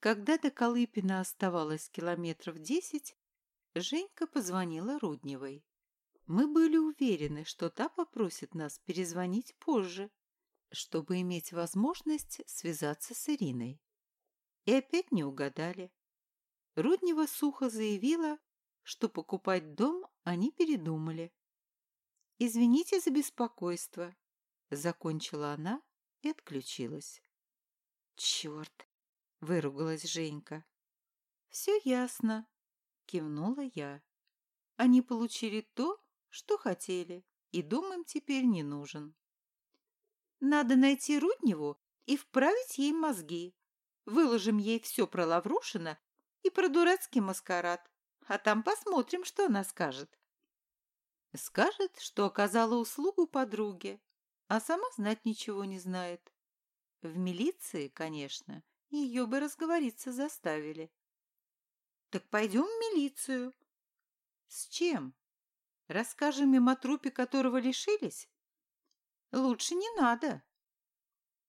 Когда до Колыпина оставалось километров десять, Женька позвонила Рудневой. Мы были уверены, что та попросит нас перезвонить позже, чтобы иметь возможность связаться с Ириной. И опять не угадали. Руднева сухо заявила, что покупать дом они передумали. «Извините за беспокойство», — закончила она и отключилась. «Черт!» — выругалась Женька. «Все ясно», — кивнула я. «Они получили то, что хотели, и дом им теперь не нужен. Надо найти Рудневу и вправить ей мозги. Выложим ей все про Лаврушина и про дурацкий маскарад, а там посмотрим, что она скажет. Скажет, что оказала услугу подруге, а сама знать ничего не знает. В милиции, конечно, ее бы разговориться заставили. Так пойдем в милицию. С чем? Расскажем им о трупе, которого лишились? Лучше не надо.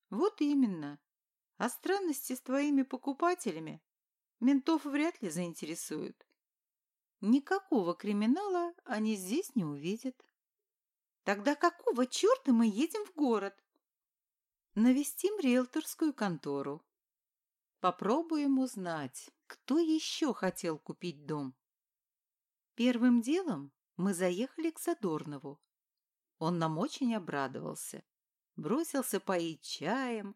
Вот именно. А странности с твоими покупателями ментов вряд ли заинтересуют. Никакого криминала они здесь не увидят. Тогда какого черта мы едем в город? Навестим риэлторскую контору. Попробуем узнать, кто еще хотел купить дом. Первым делом мы заехали к Задорнову. Он нам очень обрадовался. Бросился поить чаем,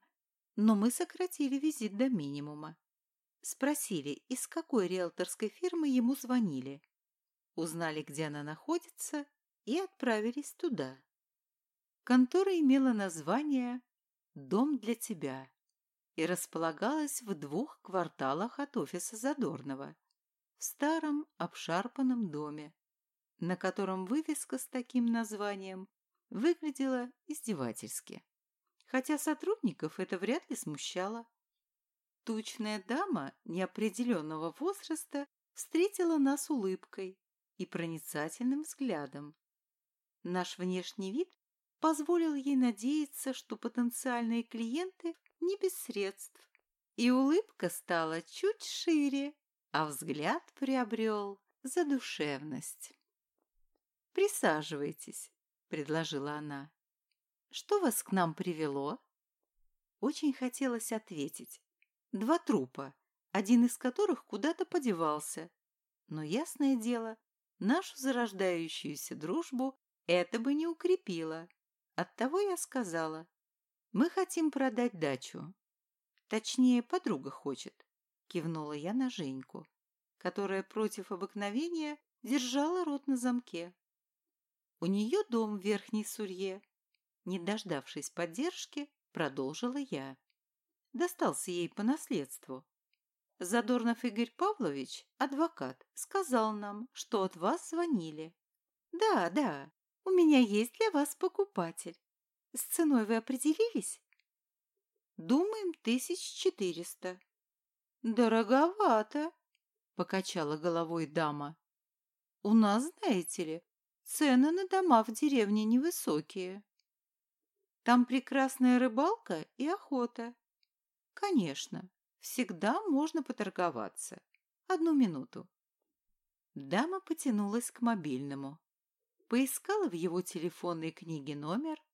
но мы сократили визит до минимума. Спросили, из какой риэлторской фирмы ему звонили. Узнали, где она находится, и отправились туда. Контора имела название «Дом для тебя» и располагалась в двух кварталах от офиса Задорнова, в старом обшарпанном доме, на котором вывеска с таким названием выглядела издевательски. Хотя сотрудников это вряд ли смущало. Тучная дама неопределенного возраста встретила нас улыбкой и проницательным взглядом. Наш внешний вид позволил ей надеяться, что потенциальные клиенты не без средств, и улыбка стала чуть шире, а взгляд приобрел задушевность. «Присаживайтесь», — предложила она. «Что вас к нам привело?» Очень хотелось ответить. Два трупа, один из которых куда-то подевался. Но, ясное дело, нашу зарождающуюся дружбу это бы не укрепило. Оттого я сказала, мы хотим продать дачу. Точнее, подруга хочет, кивнула я на Женьку, которая против обыкновения держала рот на замке. У нее дом в Верхней Сурье. Не дождавшись поддержки, продолжила я. Достался ей по наследству. Задорнов Игорь Павлович, адвокат, сказал нам, что от вас звонили. Да, да, у меня есть для вас покупатель. С ценой вы определились? Думаем, тысяч четыреста. Дороговато, покачала головой дама. У нас, знаете ли, Цены на дома в деревне невысокие. Там прекрасная рыбалка и охота. Конечно, всегда можно поторговаться. Одну минуту. Дама потянулась к мобильному. Поискала в его телефонной книге номер,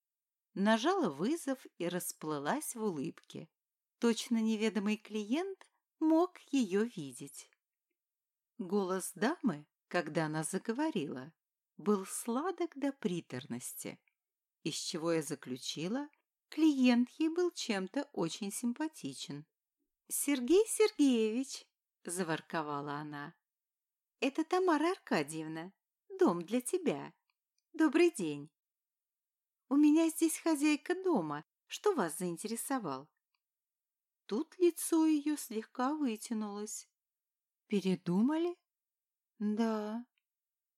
нажала вызов и расплылась в улыбке. Точно неведомый клиент мог ее видеть. Голос дамы, когда она заговорила, был сладок до приторности, из чего я заключила, клиент ей был чем-то очень симпатичен. «Сергей Сергеевич!» – заворковала она. «Это Тамара Аркадьевна. Дом для тебя. Добрый день. У меня здесь хозяйка дома. Что вас заинтересовал?» Тут лицо ее слегка вытянулось. «Передумали?» «Да,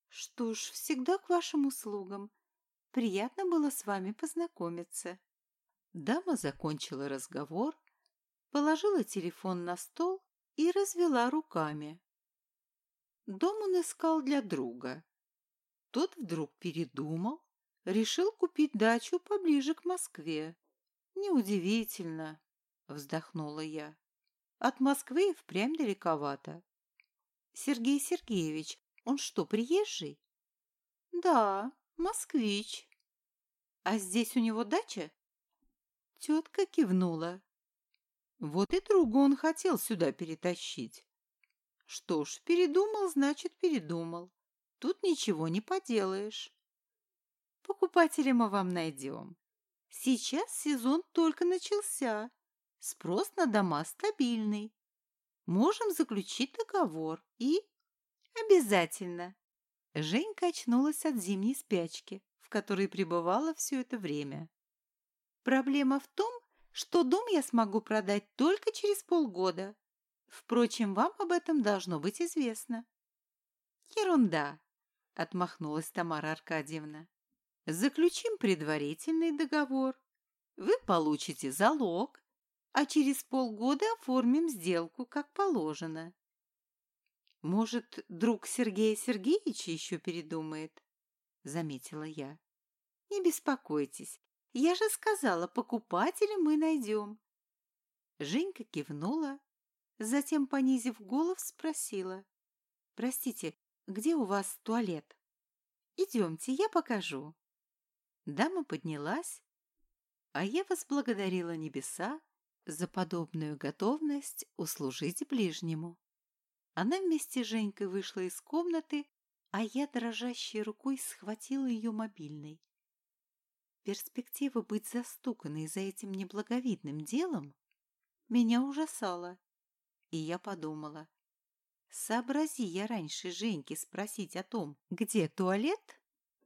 что ж, всегда к вашим услугам. Приятно было с вами познакомиться. Дама закончила разговор, положила телефон на стол и развела руками. Дом он искал для друга. Тот вдруг передумал, решил купить дачу поближе к Москве. Неудивительно, вздохнула я. От Москвы и впрямь далековато. Сергей Сергеевич, он что, приезжий? Да, москвич. А здесь у него дача? Тетка кивнула. Вот и другу он хотел сюда перетащить. Что ж, передумал, значит, передумал. Тут ничего не поделаешь. Покупателя мы вам найдем. Сейчас сезон только начался. Спрос на дома стабильный. Можем заключить договор и... Обязательно. Женька очнулась от зимней спячки, в которой пребывала все это время. Проблема в том, что дом я смогу продать только через полгода. Впрочем, вам об этом должно быть известно. Ерунда, отмахнулась Тамара Аркадьевна. Заключим предварительный договор. Вы получите залог, а через полгода оформим сделку, как положено. Может, друг Сергея Сергеевича еще передумает? Заметила я. Не беспокойтесь, я же сказала, покупателя мы найдем. Женька кивнула, затем, понизив голос, спросила. Простите, где у вас туалет? Идемте, я покажу. Дама поднялась, а я возблагодарила небеса за подобную готовность услужить ближнему. Она вместе с Женькой вышла из комнаты, а я дрожащей рукой схватила ее мобильный. Перспектива быть застуканной за этим неблаговидным делом меня ужасала, и я подумала, сообрази я раньше Женьки спросить о том, где туалет,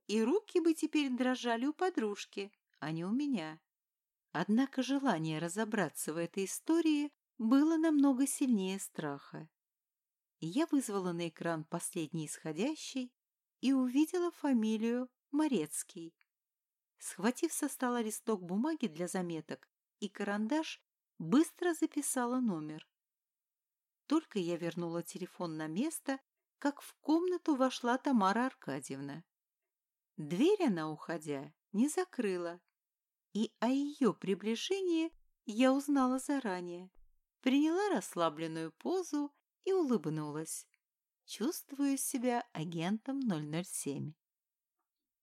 и руки бы теперь дрожали у подружки, а не у меня. Однако желание разобраться в этой истории было намного сильнее страха. Я вызвала на экран последний исходящий и увидела фамилию Морецкий. Схватив со стола листок бумаги для заметок и карандаш, быстро записала номер. Только я вернула телефон на место, как в комнату вошла Тамара Аркадьевна. Дверь она, уходя, не закрыла, и о ее приближении я узнала заранее. Приняла расслабленную позу и улыбнулась. Чувствую себя агентом 007.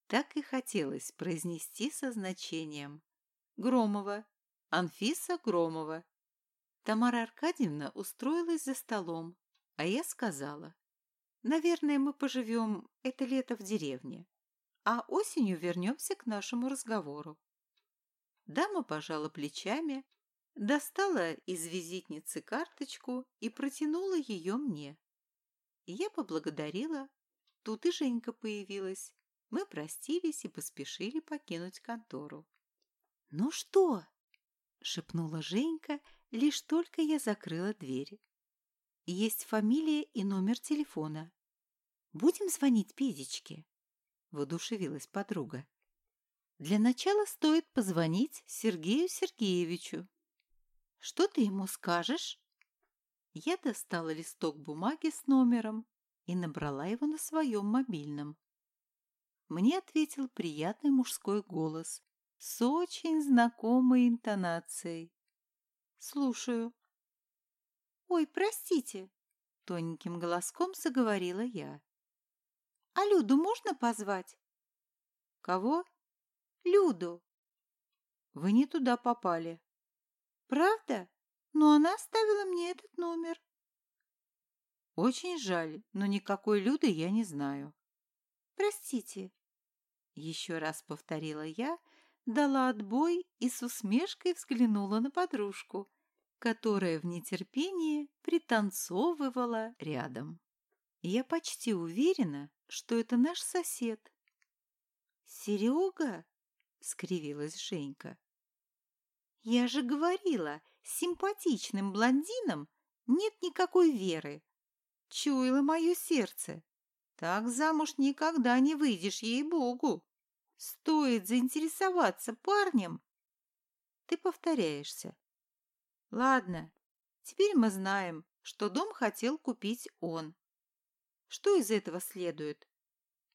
Так и хотелось произнести со значением. Громова. Анфиса Громова. Тамара Аркадьевна устроилась за столом, а я сказала. Наверное, мы поживем это лето в деревне, а осенью вернемся к нашему разговору. Дама пожала плечами, достала из визитницы карточку и протянула ее мне. Я поблагодарила. Тут и Женька появилась. Мы простились и поспешили покинуть контору. «Ну что?» — шепнула Женька, лишь только я закрыла дверь. «Есть фамилия и номер телефона. Будем звонить Педечке?» — воодушевилась подруга. Для начала стоит позвонить Сергею Сергеевичу. Что ты ему скажешь? Я достала листок бумаги с номером и набрала его на своем мобильном. Мне ответил приятный мужской голос с очень знакомой интонацией. «Слушаю». «Ой, простите», — тоненьким голоском заговорила я. «А Люду можно позвать?» «Кого?» Люду. Вы не туда попали. Правда? Но она оставила мне этот номер. Очень жаль, но никакой Люды я не знаю. Простите. Еще раз повторила я, дала отбой и с усмешкой взглянула на подружку, которая в нетерпении пританцовывала рядом. Я почти уверена, что это наш сосед. Серега? скривилась Женька. Я же говорила, симпатичным блондином нет никакой веры. Чуяло мое сердце. Так замуж никогда не выйдешь, ей-богу. Стоит заинтересоваться парнем. Ты повторяешься. Ладно, теперь мы знаем, что дом хотел купить он. Что из этого следует?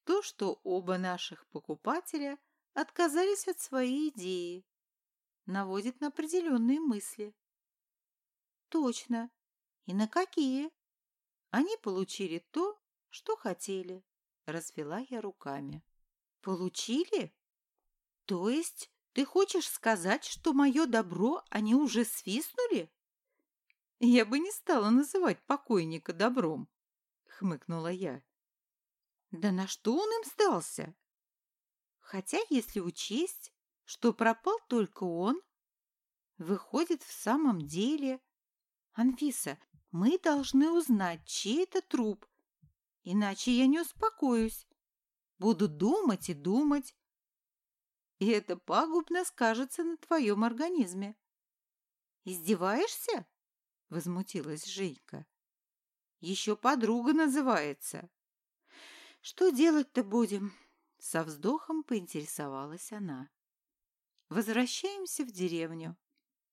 То, что оба наших покупателя – отказались от своей идеи. Наводит на определенные мысли. Точно. И на какие? Они получили то, что хотели, развела я руками. Получили? То есть ты хочешь сказать, что мое добро они уже свистнули? Я бы не стала называть покойника добром, хмыкнула я. Да на что он им сдался? Хотя, если учесть, что пропал только он, выходит, в самом деле... Анфиса, мы должны узнать, чей это труп, иначе я не успокоюсь. Буду думать и думать, и это пагубно скажется на твоем организме. «Издеваешься?» — возмутилась Женька. «Еще подруга называется». «Что делать-то будем?» — со вздохом поинтересовалась она. «Возвращаемся в деревню.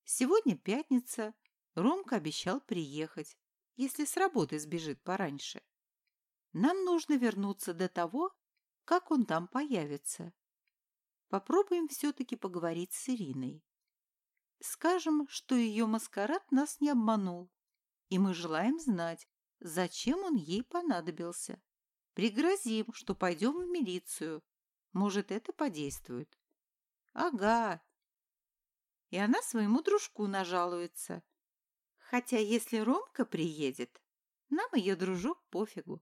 Сегодня пятница. Ромка обещал приехать, если с работы сбежит пораньше. Нам нужно вернуться до того, как он там появится. Попробуем все-таки поговорить с Ириной. Скажем, что ее маскарад нас не обманул, и мы желаем знать, зачем он ей понадобился. Пригрозим, что пойдем в милицию. Может, это подействует. Ага. И она своему дружку нажалуется. Хотя, если Ромка приедет, нам ее дружок пофигу.